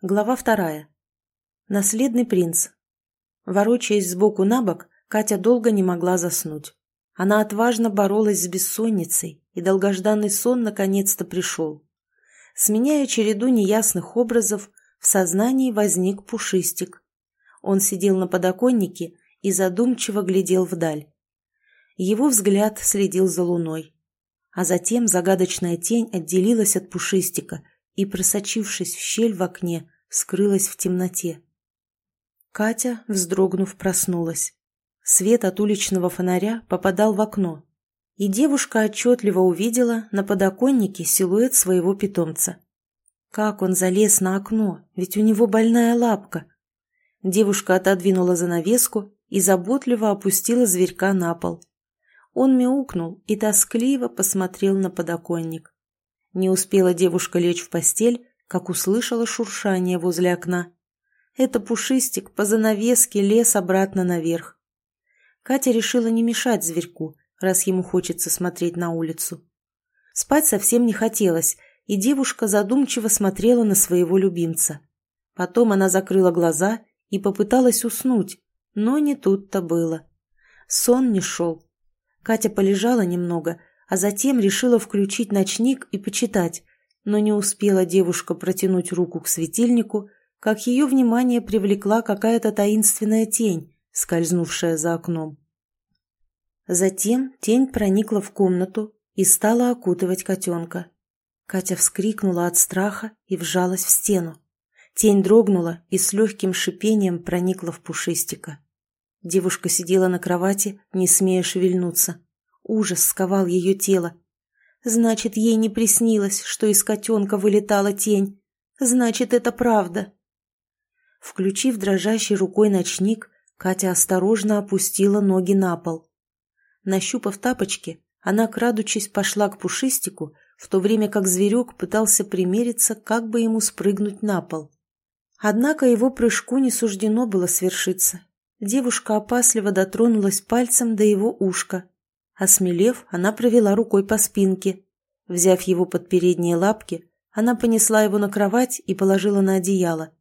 Глава вторая. Наследный принц. Ворочаясь сбоку на бок, Катя долго не могла заснуть. Она отважно боролась с бессонницей, и долгожданный сон наконец-то пришел. Сменяя череду неясных образов, в сознании возник пушистик. Он сидел на подоконнике и задумчиво глядел вдаль. Его взгляд следил за луной. А затем загадочная тень отделилась от пушистика и, просочившись в щель в окне, скрылась в темноте. Катя, вздрогнув, проснулась. Свет от уличного фонаря попадал в окно, и девушка отчетливо увидела на подоконнике силуэт своего питомца. Как он залез на окно, ведь у него больная лапка. Девушка отодвинула занавеску и заботливо опустила зверька на пол. Он мяукнул и тоскливо посмотрел на подоконник. Не успела девушка лечь в постель, как услышала шуршание возле окна. Это пушистик по занавеске лез обратно наверх. Катя решила не мешать зверьку, раз ему хочется смотреть на улицу. Спать совсем не хотелось, и девушка задумчиво смотрела на своего любимца. Потом она закрыла глаза и попыталась уснуть, но не тут-то было. Сон не шел. Катя полежала немного, а затем решила включить ночник и почитать, но не успела девушка протянуть руку к светильнику, как ее внимание привлекла какая-то таинственная тень, скользнувшая за окном. Затем тень проникла в комнату и стала окутывать котенка. Катя вскрикнула от страха и вжалась в стену. Тень дрогнула и с легким шипением проникла в пушистика. Девушка сидела на кровати, не смея шевельнуться. Ужас сковал ее тело. Значит, ей не приснилось, что из котенка вылетала тень. Значит, это правда. Включив дрожащей рукой ночник, Катя осторожно опустила ноги на пол. Нащупав тапочки, она, крадучись, пошла к пушистику, в то время как зверек пытался примериться, как бы ему спрыгнуть на пол. Однако его прыжку не суждено было свершиться. Девушка опасливо дотронулась пальцем до его ушка. Осмелев, она провела рукой по спинке. Взяв его под передние лапки, она понесла его на кровать и положила на одеяло.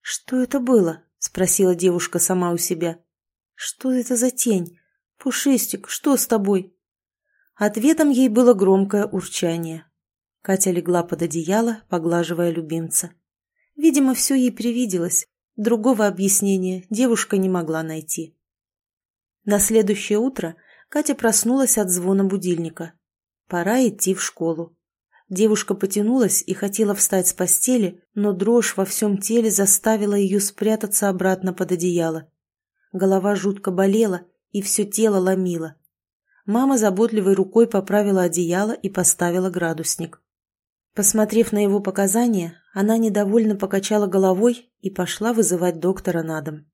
«Что это было?» — спросила девушка сама у себя. «Что это за тень? Пушистик, что с тобой?» Ответом ей было громкое урчание. Катя легла под одеяло, поглаживая любимца. Видимо, все ей привиделось, Другого объяснения девушка не могла найти. На следующее утро Катя проснулась от звона будильника. Пора идти в школу. Девушка потянулась и хотела встать с постели, но дрожь во всем теле заставила ее спрятаться обратно под одеяло. Голова жутко болела, и все тело ломило. Мама заботливой рукой поправила одеяло и поставила градусник. Посмотрев на его показания, она недовольно покачала головой и пошла вызывать доктора на дом.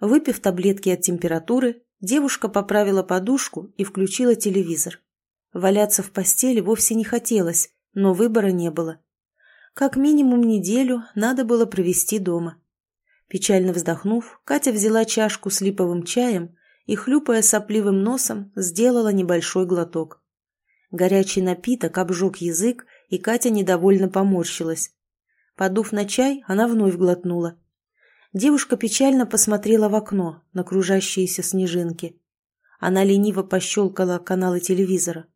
Выпив таблетки от температуры, девушка поправила подушку и включила телевизор. Валяться в постели вовсе не хотелось, но выбора не было. Как минимум неделю надо было провести дома. Печально вздохнув, Катя взяла чашку с липовым чаем и, хлюпая сопливым носом, сделала небольшой глоток. Горячий напиток обжег язык и Катя недовольно поморщилась. Подув на чай, она вновь глотнула. Девушка печально посмотрела в окно на кружащиеся снежинки. Она лениво пощелкала каналы телевизора.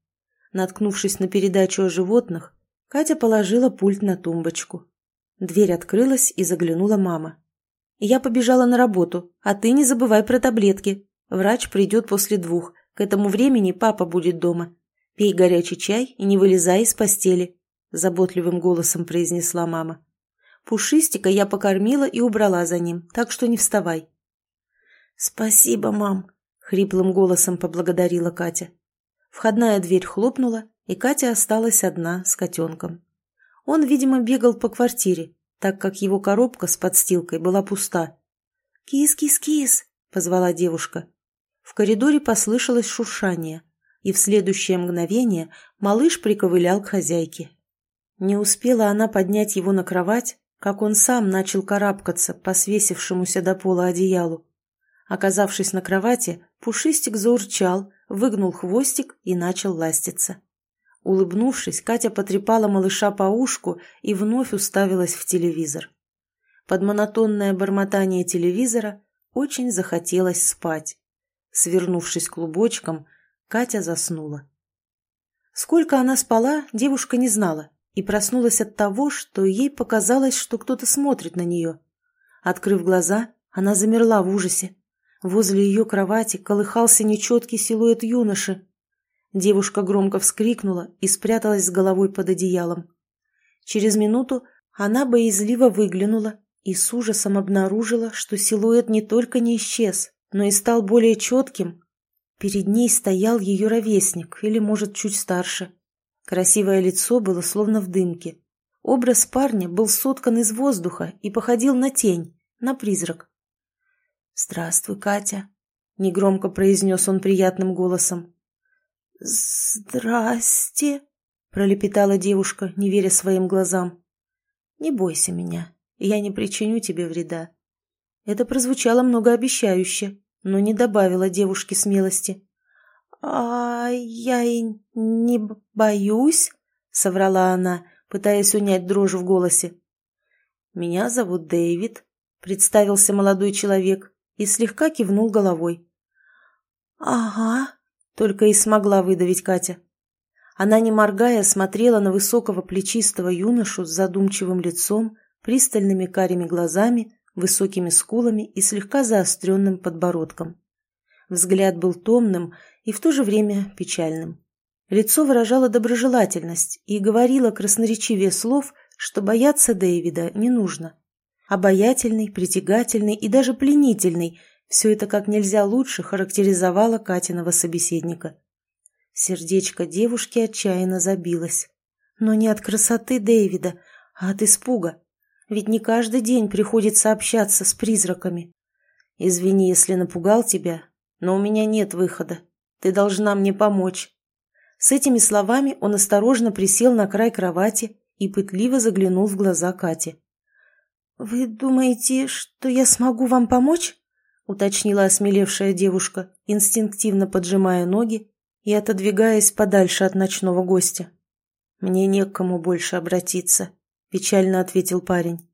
Наткнувшись на передачу о животных, Катя положила пульт на тумбочку. Дверь открылась и заглянула мама. «Я побежала на работу, а ты не забывай про таблетки. Врач придет после двух. К этому времени папа будет дома. Пей горячий чай и не вылезай из постели. — заботливым голосом произнесла мама. «Пушистика я покормила и убрала за ним, так что не вставай». «Спасибо, мам», — хриплым голосом поблагодарила Катя. Входная дверь хлопнула, и Катя осталась одна с котенком. Он, видимо, бегал по квартире, так как его коробка с подстилкой была пуста. «Кис-кис-кис!» — позвала девушка. В коридоре послышалось шуршание, и в следующее мгновение малыш приковылял к хозяйке. Не успела она поднять его на кровать, как он сам начал карабкаться по свесившемуся до пола одеялу. Оказавшись на кровати, пушистик заурчал, выгнул хвостик и начал ластиться. Улыбнувшись, Катя потрепала малыша по ушку и вновь уставилась в телевизор. Под монотонное бормотание телевизора очень захотелось спать. Свернувшись клубочком, Катя заснула. Сколько она спала, девушка не знала и проснулась от того, что ей показалось, что кто-то смотрит на нее. Открыв глаза, она замерла в ужасе. Возле ее кровати колыхался нечеткий силуэт юноши. Девушка громко вскрикнула и спряталась с головой под одеялом. Через минуту она боязливо выглянула и с ужасом обнаружила, что силуэт не только не исчез, но и стал более четким. Перед ней стоял ее ровесник, или, может, чуть старше. Красивое лицо было словно в дымке. Образ парня был соткан из воздуха и походил на тень, на призрак. «Здравствуй, Катя», — негромко произнес он приятным голосом. «Здрасте», — пролепетала девушка, не веря своим глазам. «Не бойся меня, я не причиню тебе вреда». Это прозвучало многообещающе, но не добавило девушке смелости. «А я и не боюсь», — соврала она, пытаясь унять дрожь в голосе. «Меня зовут Дэвид», — представился молодой человек и слегка кивнул головой. «Ага», — только и смогла выдавить Катя. Она, не моргая, смотрела на высокого плечистого юношу с задумчивым лицом, пристальными карими глазами, высокими скулами и слегка заостренным подбородком. Взгляд был томным и в то же время печальным. Лицо выражало доброжелательность и говорило красноречивее слов, что бояться Дэвида не нужно. Обаятельный, притягательный и даже пленительный – все это как нельзя лучше характеризовало Катиного собеседника. Сердечко девушки отчаянно забилось. Но не от красоты Дэвида, а от испуга. Ведь не каждый день приходится общаться с призраками. Извини, если напугал тебя, но у меня нет выхода. Ты должна мне помочь. С этими словами он осторожно присел на край кровати и пытливо заглянул в глаза Кати. «Вы думаете, что я смогу вам помочь?» — уточнила осмелевшая девушка, инстинктивно поджимая ноги и отодвигаясь подальше от ночного гостя. «Мне не к кому больше обратиться», — печально ответил парень.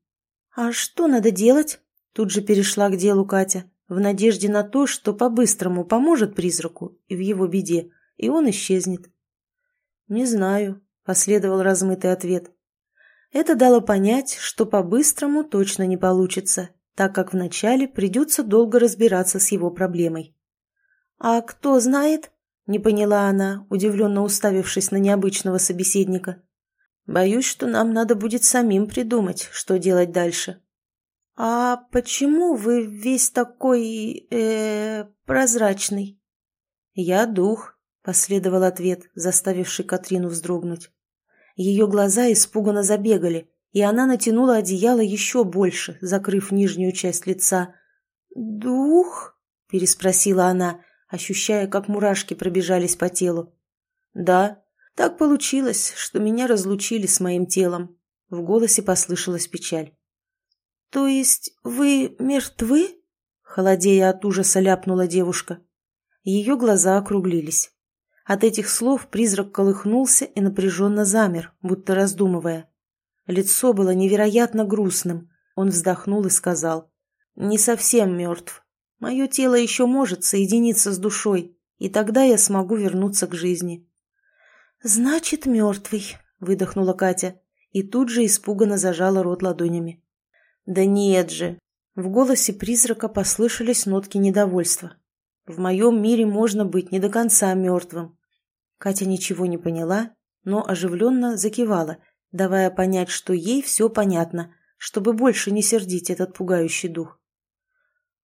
«А что надо делать?» — тут же перешла к делу Катя, в надежде на то, что по-быстрому поможет призраку в его беде, и он исчезнет. «Не знаю», — последовал размытый ответ. Это дало понять, что по-быстрому точно не получится, так как вначале придется долго разбираться с его проблемой. «А кто знает?» — не поняла она, удивленно уставившись на необычного собеседника. «Боюсь, что нам надо будет самим придумать, что делать дальше». «А почему вы весь такой... э прозрачный?» «Я дух», — последовал ответ, заставивший Катрину вздрогнуть. Ее глаза испуганно забегали, и она натянула одеяло еще больше, закрыв нижнюю часть лица. «Дух?» – переспросила она, ощущая, как мурашки пробежались по телу. «Да, так получилось, что меня разлучили с моим телом». В голосе послышалась печаль. «То есть вы мертвы?» Холодея от ужаса ляпнула девушка. Ее глаза округлились. От этих слов призрак колыхнулся и напряженно замер, будто раздумывая. Лицо было невероятно грустным. Он вздохнул и сказал, «Не совсем мертв. Мое тело еще может соединиться с душой, и тогда я смогу вернуться к жизни». «Значит, мертвый», — выдохнула Катя, и тут же испуганно зажала рот ладонями. «Да нет же!» В голосе призрака послышались нотки недовольства. В моем мире можно быть не до конца мертвым. Катя ничего не поняла, но оживленно закивала, давая понять, что ей все понятно, чтобы больше не сердить этот пугающий дух.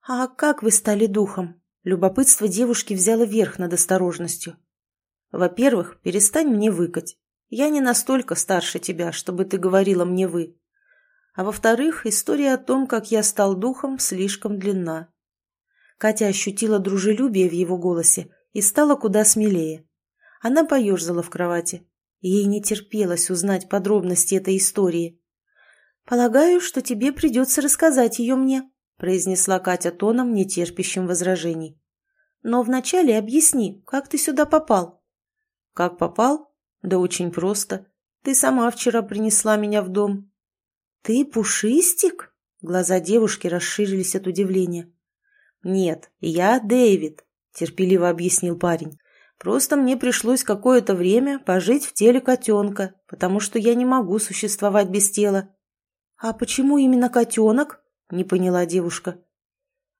«А как вы стали духом?» Любопытство девушки взяло верх над осторожностью. «Во-первых, перестань мне выкать. Я не настолько старше тебя, чтобы ты говорила мне «вы». А во-вторых, история о том, как я стал духом, слишком длинна. Катя ощутила дружелюбие в его голосе и стала куда смелее. Она поерзала в кровати. Ей не терпелось узнать подробности этой истории. «Полагаю, что тебе придется рассказать ее мне», произнесла Катя тоном, нетерпящим возражений. «Но вначале объясни, как ты сюда попал?» «Как попал? Да очень просто. Ты сама вчера принесла меня в дом». «Ты пушистик?» Глаза девушки расширились от удивления. «Нет, я Дэвид», — терпеливо объяснил парень. «Просто мне пришлось какое-то время пожить в теле котенка, потому что я не могу существовать без тела». «А почему именно котенок?» — не поняла девушка.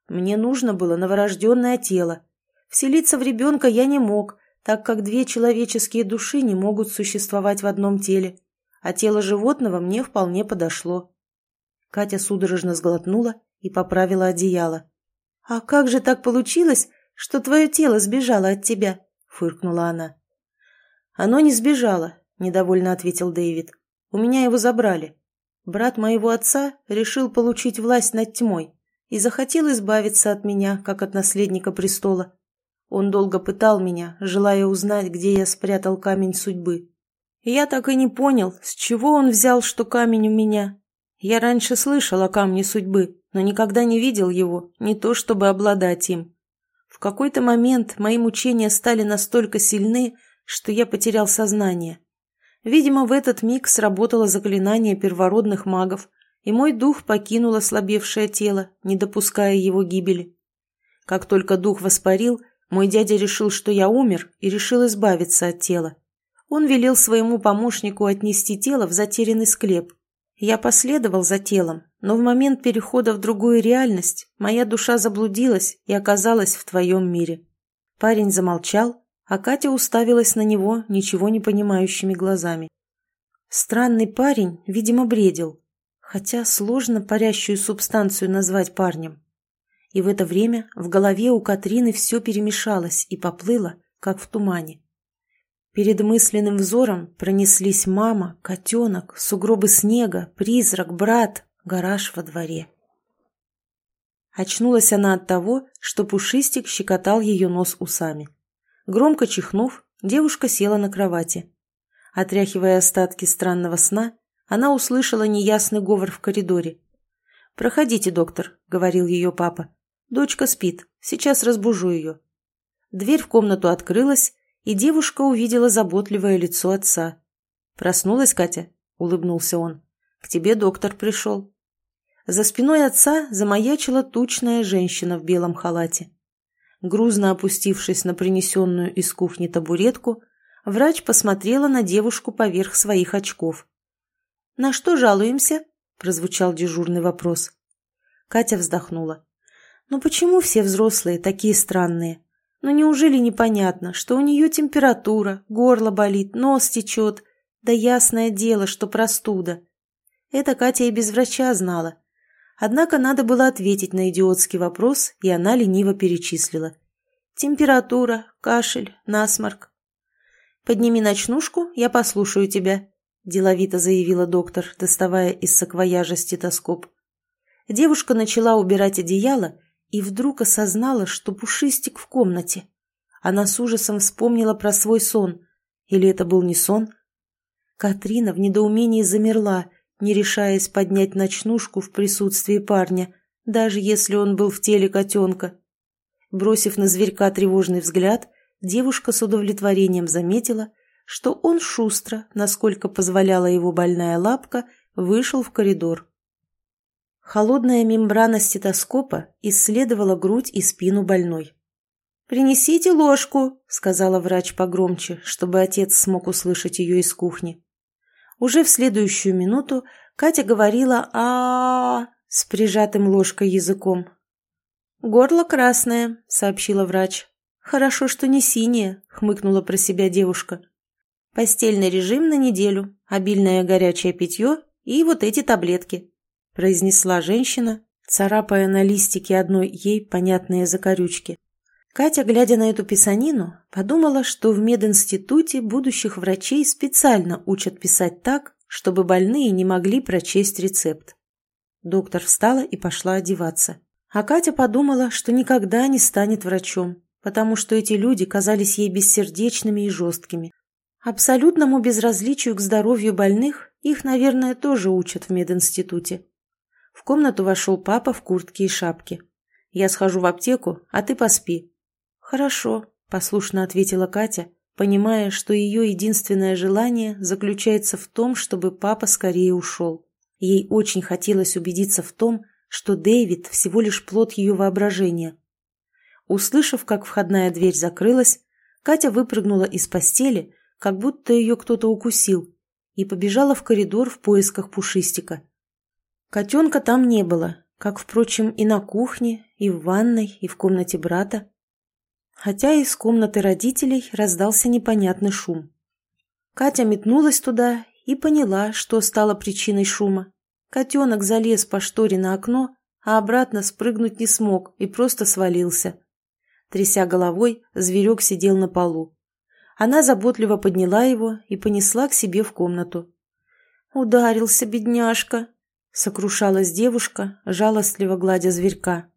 «Мне нужно было новорожденное тело. Вселиться в ребенка я не мог, так как две человеческие души не могут существовать в одном теле, а тело животного мне вполне подошло. Катя судорожно сглотнула и поправила одеяло. «А как же так получилось, что твое тело сбежало от тебя?» — фыркнула она. «Оно не сбежало», — недовольно ответил Дэвид. «У меня его забрали. Брат моего отца решил получить власть над тьмой и захотел избавиться от меня, как от наследника престола. Он долго пытал меня, желая узнать, где я спрятал камень судьбы. Я так и не понял, с чего он взял, что камень у меня. Я раньше слышал о камне судьбы, но никогда не видел его, не то чтобы обладать им. В какой-то момент мои мучения стали настолько сильны, что я потерял сознание. Видимо, в этот миг сработало заклинание первородных магов, и мой дух покинул ослабевшее тело, не допуская его гибели. Как только дух воспарил, мой дядя решил, что я умер, и решил избавиться от тела. Он велел своему помощнику отнести тело в затерянный склеп. Я последовал за телом, но в момент перехода в другую реальность моя душа заблудилась и оказалась в твоем мире. Парень замолчал, а Катя уставилась на него ничего не понимающими глазами. Странный парень, видимо, бредил, хотя сложно парящую субстанцию назвать парнем. И в это время в голове у Катрины все перемешалось и поплыло, как в тумане. Перед мысленным взором пронеслись мама, котенок, сугробы снега, призрак, брат, гараж во дворе. Очнулась она от того, что Пушистик щекотал ее нос усами. Громко чихнув, девушка села на кровати. Отряхивая остатки странного сна, она услышала неясный говор в коридоре. «Проходите, доктор», — говорил ее папа. Дочка спит, сейчас разбужу ее. Дверь в комнату открылась, и девушка увидела заботливое лицо отца. «Проснулась Катя?» — улыбнулся он. «К тебе доктор пришел». За спиной отца замаячила тучная женщина в белом халате. Грузно опустившись на принесенную из кухни табуретку, врач посмотрела на девушку поверх своих очков. «На что жалуемся?» – прозвучал дежурный вопрос. Катя вздохнула. Но почему все взрослые такие странные? Ну неужели непонятно, что у нее температура, горло болит, нос течет? Да ясное дело, что простуда. Это Катя и без врача знала. Однако надо было ответить на идиотский вопрос, и она лениво перечислила. Температура, кашель, насморк. «Подними ночнушку, я послушаю тебя», – деловито заявила доктор, доставая из саквояжа стетоскоп. Девушка начала убирать одеяло, и вдруг осознала, что Пушистик в комнате. Она с ужасом вспомнила про свой сон. Или это был не сон? Катрина в недоумении замерла, не решаясь поднять ночнушку в присутствии парня, даже если он был в теле котенка. Бросив на зверька тревожный взгляд, девушка с удовлетворением заметила, что он шустро, насколько позволяла его больная лапка, вышел в коридор. Холодная мембрана стетоскопа исследовала грудь и спину больной. «Принесите ложку», — сказала врач погромче, чтобы отец смог услышать ее из кухни. Уже в следующую минуту Катя говорила а, -а, -а с прижатым ложкой языком. «Горло красное», — сообщила врач. «Хорошо, что не синее», — хмыкнула про себя девушка. «Постельный режим на неделю, обильное горячее питье и вот эти таблетки. — произнесла женщина, царапая на листике одной ей понятные закорючки. Катя, глядя на эту писанину, подумала, что в мединституте будущих врачей специально учат писать так, чтобы больные не могли прочесть рецепт. Доктор встала и пошла одеваться. А Катя подумала, что никогда не станет врачом, потому что эти люди казались ей бессердечными и жесткими. Абсолютному безразличию к здоровью больных их, наверное, тоже учат в мединституте. В комнату вошел папа в куртке и шапке. «Я схожу в аптеку, а ты поспи». «Хорошо», — послушно ответила Катя, понимая, что ее единственное желание заключается в том, чтобы папа скорее ушел. Ей очень хотелось убедиться в том, что Дэвид всего лишь плод ее воображения. Услышав, как входная дверь закрылась, Катя выпрыгнула из постели, как будто ее кто-то укусил, и побежала в коридор в поисках пушистика. Котенка там не было, как, впрочем, и на кухне, и в ванной, и в комнате брата. Хотя из комнаты родителей раздался непонятный шум. Катя метнулась туда и поняла, что стало причиной шума. Котенок залез по шторе на окно, а обратно спрыгнуть не смог и просто свалился. Тряся головой, зверек сидел на полу. Она заботливо подняла его и понесла к себе в комнату. «Ударился, бедняжка!» — сокрушалась девушка, жалостливо гладя зверька.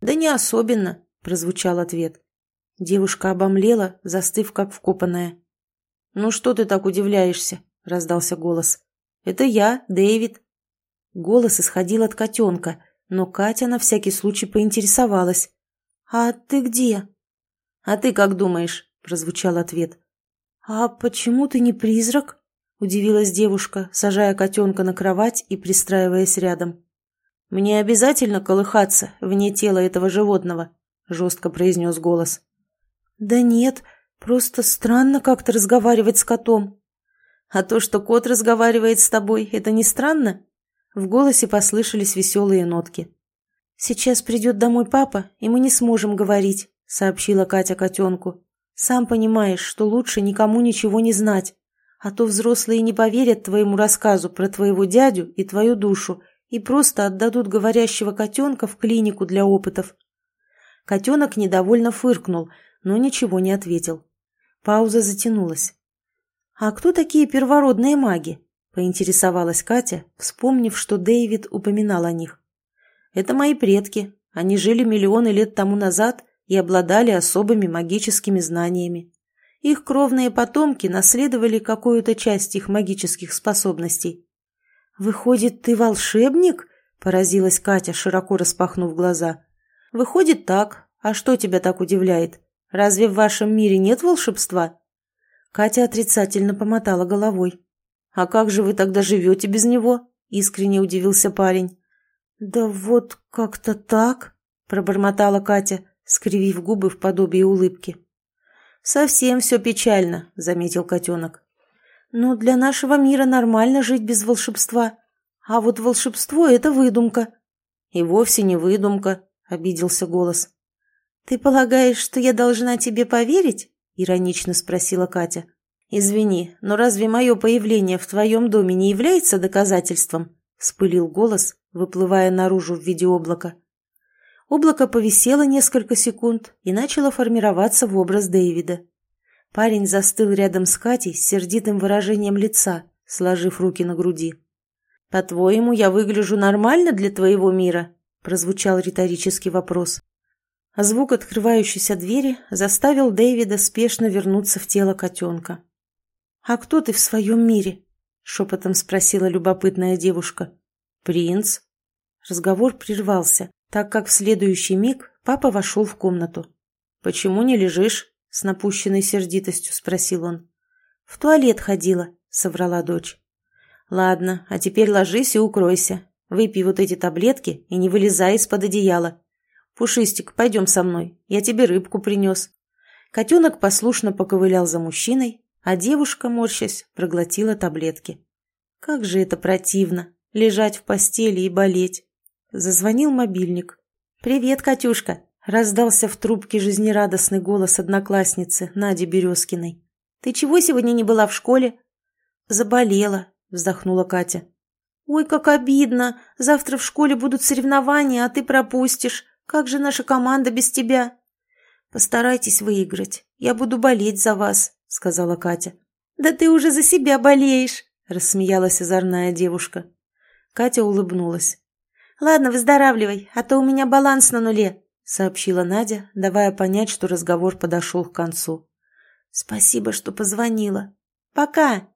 «Да не особенно», — прозвучал ответ. Девушка обомлела, застыв как вкопанная. «Ну что ты так удивляешься?» — раздался голос. «Это я, Дэвид». Голос исходил от котенка, но Катя на всякий случай поинтересовалась. «А ты где?» «А ты как думаешь?» — прозвучал ответ. «А почему ты не призрак?» — удивилась девушка, сажая котенка на кровать и пристраиваясь рядом. «Мне обязательно колыхаться вне тела этого животного?» — жестко произнес голос. «Да нет, просто странно как-то разговаривать с котом». «А то, что кот разговаривает с тобой, это не странно?» В голосе послышались веселые нотки. «Сейчас придет домой папа, и мы не сможем говорить», — сообщила Катя котенку. «Сам понимаешь, что лучше никому ничего не знать, а то взрослые не поверят твоему рассказу про твоего дядю и твою душу и просто отдадут говорящего котенка в клинику для опытов». Котенок недовольно фыркнул, но ничего не ответил. Пауза затянулась. «А кто такие первородные маги?» — поинтересовалась Катя, вспомнив, что Дэвид упоминал о них. «Это мои предки. Они жили миллионы лет тому назад и обладали особыми магическими знаниями. Их кровные потомки наследовали какую-то часть их магических способностей». «Выходит, ты волшебник?» — поразилась Катя, широко распахнув глаза. «Выходит так. А что тебя так удивляет? Разве в вашем мире нет волшебства?» Катя отрицательно помотала головой. «А как же вы тогда живете без него?» — искренне удивился парень. «Да вот как-то так», — пробормотала Катя, скривив губы в подобие улыбки. «Совсем все печально», — заметил котенок. «Но для нашего мира нормально жить без волшебства. А вот волшебство — это выдумка». «И вовсе не выдумка», — обиделся голос. «Ты полагаешь, что я должна тебе поверить?» — иронично спросила Катя. «Извини, но разве мое появление в твоем доме не является доказательством?» — вспылил голос, выплывая наружу в виде облака. Облако повисело несколько секунд и начало формироваться в образ Дэвида. Парень застыл рядом с Катей с сердитым выражением лица, сложив руки на груди. «По-твоему, я выгляжу нормально для твоего мира?» — прозвучал риторический вопрос. А звук открывающейся двери заставил Дэвида спешно вернуться в тело котенка. «А кто ты в своем мире?» — шепотом спросила любопытная девушка. «Принц». Разговор прервался, так как в следующий миг папа вошел в комнату. «Почему не лежишь?» — с напущенной сердитостью спросил он. «В туалет ходила», — соврала дочь. «Ладно, а теперь ложись и укройся. Выпей вот эти таблетки и не вылезай из-под одеяла. Пушистик, пойдем со мной, я тебе рыбку принес». Котенок послушно поковылял за мужчиной, а девушка, морщась, проглотила таблетки. Как же это противно, лежать в постели и болеть. Зазвонил мобильник. «Привет, Катюшка!» — раздался в трубке жизнерадостный голос одноклассницы Нади Березкиной. «Ты чего сегодня не была в школе?» «Заболела», — вздохнула Катя. «Ой, как обидно! Завтра в школе будут соревнования, а ты пропустишь. Как же наша команда без тебя?» «Постарайтесь выиграть. Я буду болеть за вас», — сказала Катя. «Да ты уже за себя болеешь», — рассмеялась озорная девушка. Катя улыбнулась. «Ладно, выздоравливай, а то у меня баланс на нуле», — сообщила Надя, давая понять, что разговор подошел к концу. «Спасибо, что позвонила. Пока!»